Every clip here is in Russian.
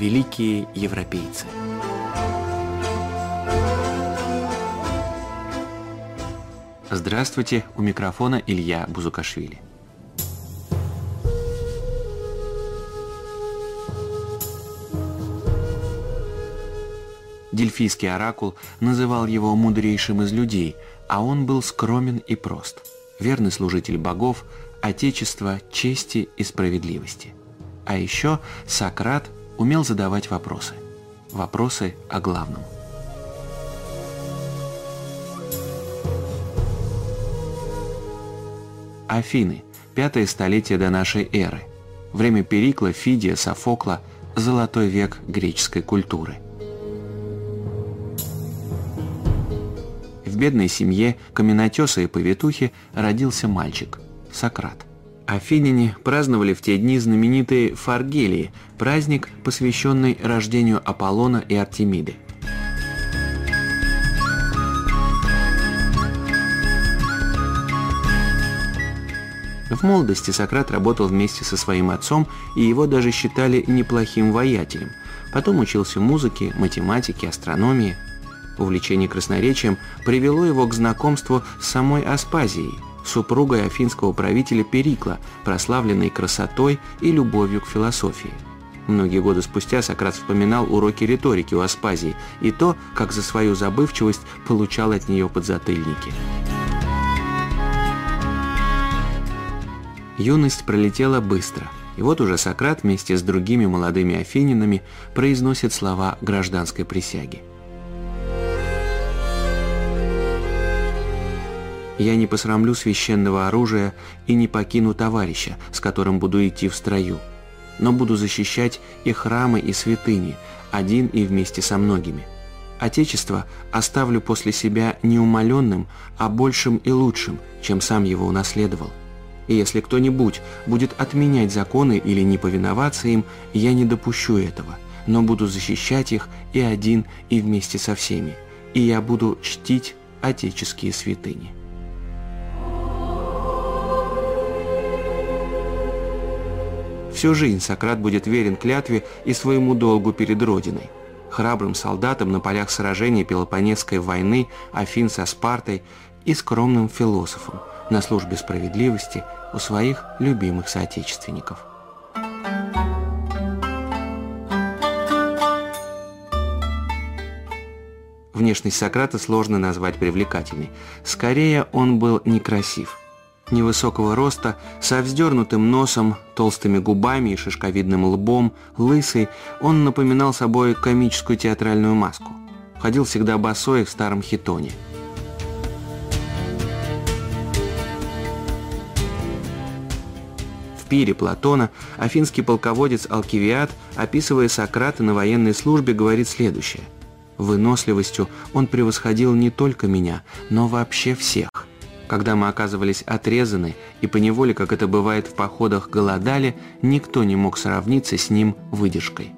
Великие европейцы. Здравствуйте, у микрофона Илья Бузукашвили. Дельфийский оракул называл его мудрейшим из людей, а он был скромен и прост. Верный служитель богов, отечества, чести и справедливости. А еще Сократ умел задавать вопросы. Вопросы о главном. Афины. Пятое столетие до нашей эры. Время Перикла, Фидия, Софокла. Золотой век греческой культуры – бедной семье каменотеса и повитухи родился мальчик – Сократ. Афиняне праздновали в те дни знаменитые Фаргелии, праздник, посвященный рождению Аполлона и Артемиды. В молодости Сократ работал вместе со своим отцом, и его даже считали неплохим воятелем. Потом учился музыке, математике, астрономии – Увлечение красноречием привело его к знакомству с самой Аспазией, супругой афинского правителя Перикла, прославленной красотой и любовью к философии. Многие годы спустя Сократ вспоминал уроки риторики у Аспазии и то, как за свою забывчивость получал от нее подзатыльники. Юность пролетела быстро, и вот уже Сократ вместе с другими молодыми афининами произносит слова гражданской присяги. Я не посрамлю священного оружия и не покину товарища, с которым буду идти в строю, но буду защищать и храмы, и святыни, один и вместе со многими. Отечество оставлю после себя не умаленным, а большим и лучшим, чем сам его унаследовал. И если кто-нибудь будет отменять законы или не повиноваться им, я не допущу этого, но буду защищать их и один, и вместе со всеми. И я буду чтить отеческие святыни. Всю жизнь Сократ будет верен клятве и своему долгу перед Родиной. Храбрым солдатом на полях сражений Пелопонесской войны, Афин со Спартой и скромным философом на службе справедливости у своих любимых соотечественников. Внешность Сократа сложно назвать привлекательной. Скорее, он был некрасив невысокого роста, со вздернутым носом, толстыми губами и шишковидным лбом, лысый, он напоминал собой комическую театральную маску. Ходил всегда босой в старом хитоне. В пире Платона афинский полководец Алкивиад, описывая Сократа на военной службе, говорит следующее. «Выносливостью он превосходил не только меня, но вообще всех. Когда мы оказывались отрезаны и поневоле, как это бывает в походах, голодали, никто не мог сравниться с ним выдержкой.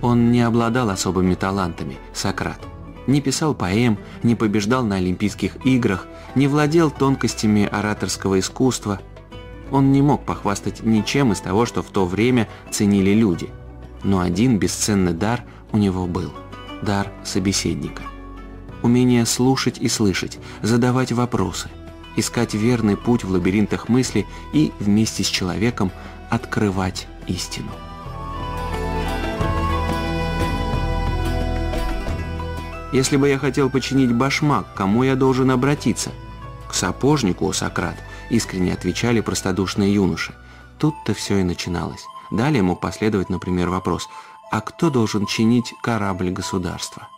Он не обладал особыми талантами, Сократ. Не писал поэм, не побеждал на Олимпийских играх, не владел тонкостями ораторского искусства. Он не мог похвастать ничем из того, что в то время ценили люди. Но один бесценный дар у него был – дар собеседника. Умение слушать и слышать, задавать вопросы, искать верный путь в лабиринтах мысли и вместе с человеком открывать истину. Если бы я хотел починить башмак, кому я должен обратиться? К сапожнику, Сократ, искренне отвечали простодушные юноши. Тут-то все и начиналось. Далее мог последовать, например, вопрос – а кто должен чинить корабль государства?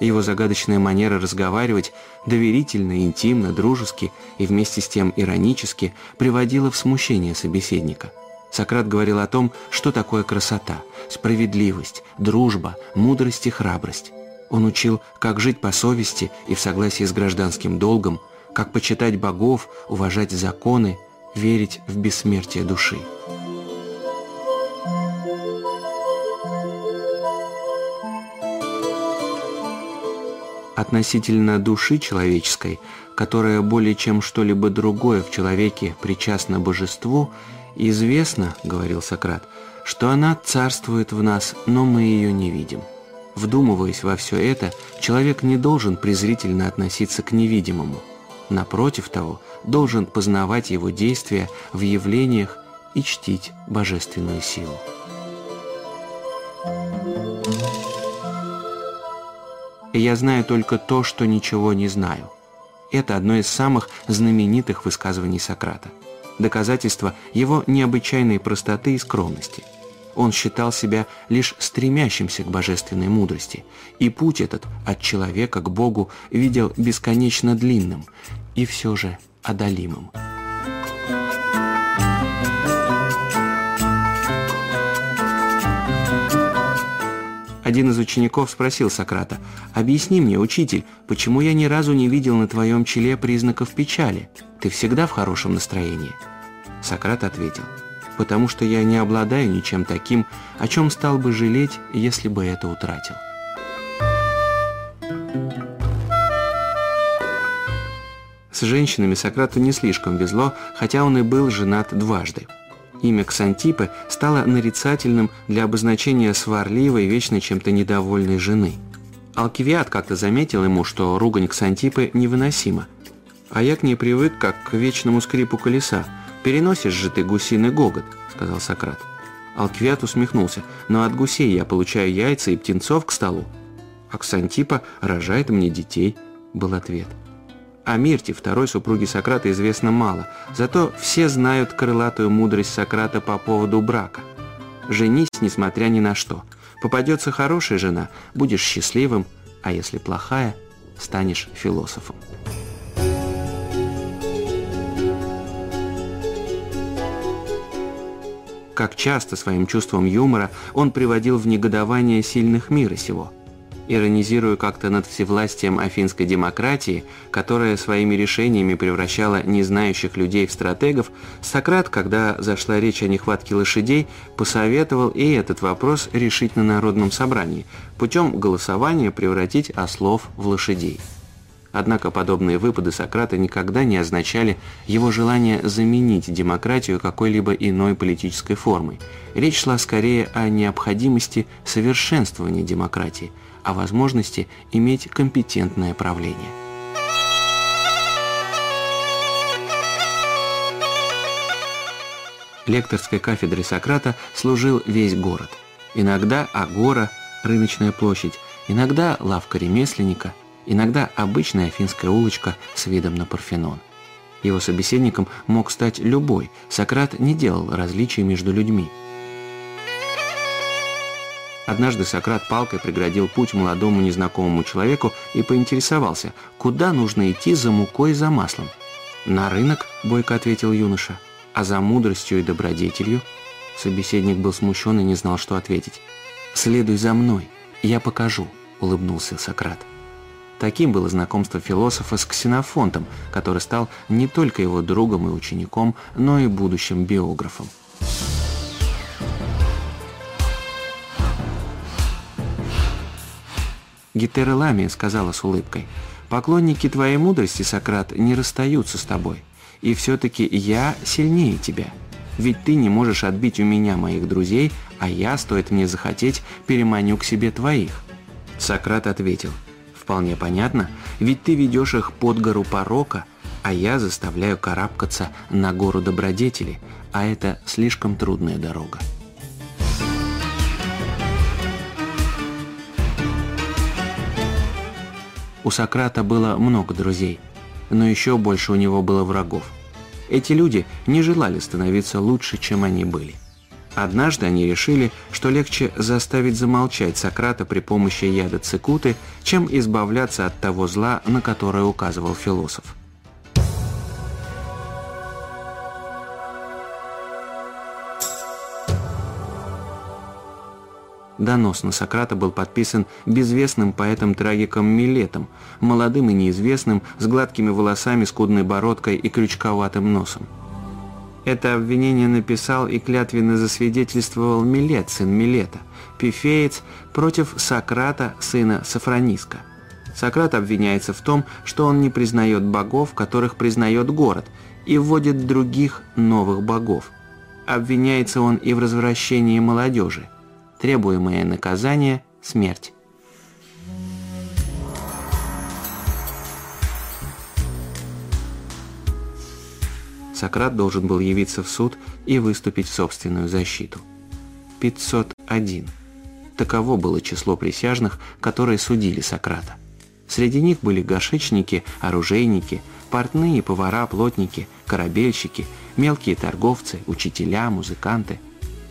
Его загадочная манера разговаривать, доверительно, интимно, дружески и вместе с тем иронически, приводила в смущение собеседника. Сократ говорил о том, что такое красота, справедливость, дружба, мудрость и храбрость. Он учил, как жить по совести и в согласии с гражданским долгом, как почитать богов, уважать законы, верить в бессмертие души. Относительно души человеческой, которая более чем что-либо другое в человеке причастна божеству, известно, говорил Сократ, что она царствует в нас, но мы ее не видим. Вдумываясь во все это, человек не должен презрительно относиться к невидимому. Напротив того, должен познавать его действия в явлениях и чтить божественную силу. «Я знаю только то, что ничего не знаю». Это одно из самых знаменитых высказываний Сократа. Доказательство его необычайной простоты и скромности – он считал себя лишь стремящимся к божественной мудрости, и путь этот от человека к Богу видел бесконечно длинным и все же одолимым. Один из учеников спросил Сократа, «Объясни мне, учитель, почему я ни разу не видел на твоем челе признаков печали? Ты всегда в хорошем настроении?» Сократ ответил, потому что я не обладаю ничем таким, о чем стал бы жалеть, если бы это утратил. С женщинами Сократу не слишком везло, хотя он и был женат дважды. Имя Ксантипы стало нарицательным для обозначения сварливой, вечно чем-то недовольной жены. Алкивиад как-то заметил ему, что ругань Ксантипы невыносима. А я к ней привык, как к вечному скрипу колеса, «Переносишь же ты гусиный гогот», — сказал Сократ. Алквиат усмехнулся. «Но от гусей я получаю яйца и птенцов к столу». «Аксантипа рожает мне детей», — был ответ. О Мирте, второй супруге Сократа, известно мало, зато все знают крылатую мудрость Сократа по поводу брака. «Женись, несмотря ни на что. Попадется хорошая жена, будешь счастливым, а если плохая, станешь философом». как часто своим чувством юмора он приводил в негодование сильных мира сего. Иронизируя как-то над всевластием афинской демократии, которая своими решениями превращала незнающих людей в стратегов, Сократ, когда зашла речь о нехватке лошадей, посоветовал и этот вопрос решить на народном собрании, путем голосования превратить ослов в лошадей. Однако подобные выпады Сократа никогда не означали его желание заменить демократию какой-либо иной политической формой. Речь шла скорее о необходимости совершенствования демократии, о возможности иметь компетентное правление. Лекторской кафедре Сократа служил весь город. Иногда Агора, рыночная площадь, иногда лавка ремесленника – иногда обычная финская улочка с видом на Парфенон. Его собеседником мог стать любой, Сократ не делал различий между людьми. Однажды Сократ палкой преградил путь молодому незнакомому человеку и поинтересовался, куда нужно идти за мукой и за маслом. «На рынок», — бойко ответил юноша, — «а за мудростью и добродетелью?» Собеседник был смущен и не знал, что ответить. «Следуй за мной, я покажу», — улыбнулся Сократ. Таким было знакомство философа с Ксенофонтом, который стал не только его другом и учеником, но и будущим биографом. Гетера Ламия сказала с улыбкой, «Поклонники твоей мудрости, Сократ, не расстаются с тобой. И все-таки я сильнее тебя. Ведь ты не можешь отбить у меня моих друзей, а я, стоит мне захотеть, переманю к себе твоих». Сократ ответил, Вполне понятно, ведь ты ведешь их под гору порока, а я заставляю карабкаться на гору добродетели, а это слишком трудная дорога. У Сократа было много друзей, но еще больше у него было врагов. Эти люди не желали становиться лучше, чем они были. Однажды они решили, что легче заставить замолчать Сократа при помощи яда цикуты, чем избавляться от того зла, на которое указывал философ. Донос на Сократа был подписан безвестным поэтом-трагиком Милетом, молодым и неизвестным, с гладкими волосами, скудной бородкой и крючковатым носом. Это обвинение написал и клятвенно засвидетельствовал Милет, сын Милета, пифеец против Сократа, сына Сафрониска. Сократ обвиняется в том, что он не признает богов, которых признает город, и вводит других новых богов. Обвиняется он и в развращении молодежи. Требуемое наказание – смерть. Сократ должен был явиться в суд и выступить в собственную защиту. 501. Таково было число присяжных, которые судили Сократа. Среди них были горшечники, оружейники, портные, повара, плотники, корабельщики, мелкие торговцы, учителя, музыканты.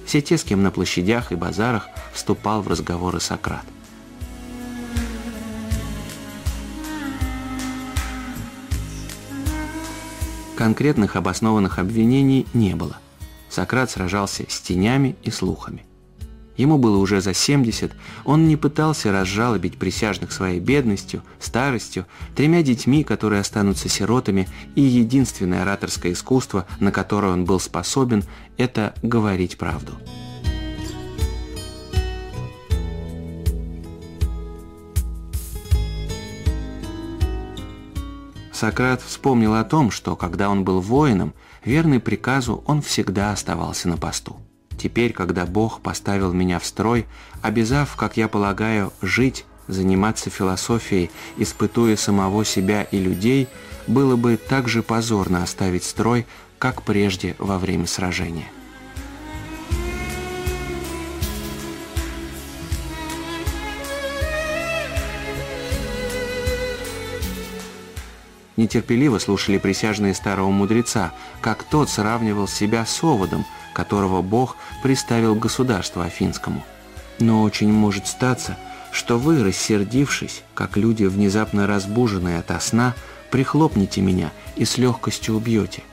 Все те, с кем на площадях и базарах вступал в разговоры Сократ. Конкретных обоснованных обвинений не было. Сократ сражался с тенями и слухами. Ему было уже за 70, он не пытался разжалобить присяжных своей бедностью, старостью, тремя детьми, которые останутся сиротами, и единственное ораторское искусство, на которое он был способен, это говорить правду. Сократ вспомнил о том, что когда он был воином, верный приказу он всегда оставался на посту. Теперь, когда Бог поставил меня в строй, обязав, как я полагаю, жить, заниматься философией, испытуя самого себя и людей, было бы так же позорно оставить строй, как прежде во время сражения. Нетерпеливо слушали присяжные старого мудреца, как тот сравнивал себя с оводом, которого Бог приставил государству Афинскому. Но очень может статься, что вы, рассердившись, как люди, внезапно разбуженные ото сна, прихлопнете меня и с легкостью убьете.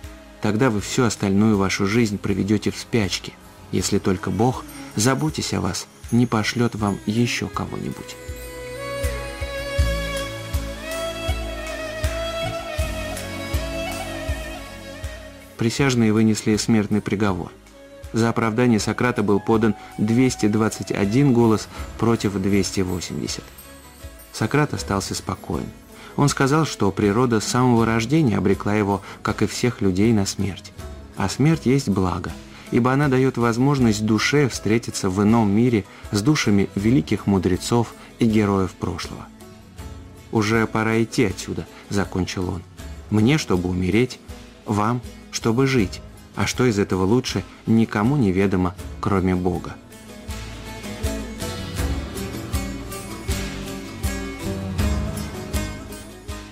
Тогда вы всю остальную вашу жизнь проведете в спячке, если только Бог, заботясь о вас, не пошлет вам еще кого-нибудь. Присяжные вынесли смертный приговор. За оправдание Сократа был подан 221 голос против 280. Сократ остался спокоен. Он сказал, что природа с самого рождения обрекла его, как и всех людей, на смерть. А смерть есть благо, ибо она дает возможность душе встретиться в ином мире с душами великих мудрецов и героев прошлого. «Уже пора идти отсюда», — закончил он. «Мне, чтобы умереть, вам, чтобы жить, а что из этого лучше, никому не ведомо, кроме Бога.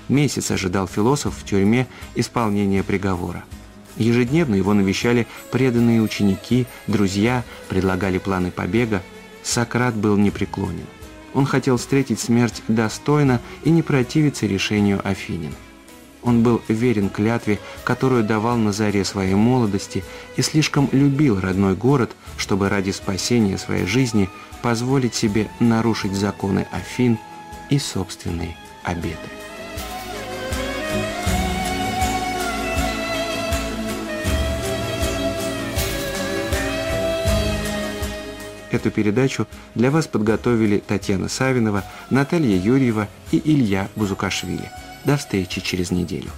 Месяц ожидал философ в тюрьме исполнения приговора. Ежедневно его навещали преданные ученики, друзья, предлагали планы побега. Сократ был непреклонен. Он хотел встретить смерть достойно и не противиться решению Афинин. Он был верен клятве, которую давал на заре своей молодости, и слишком любил родной город, чтобы ради спасения своей жизни позволить себе нарушить законы Афин и собственные обеты. Эту передачу для вас подготовили Татьяна Савинова, Наталья Юрьева и Илья Бузукашвили. До встречи через неделю.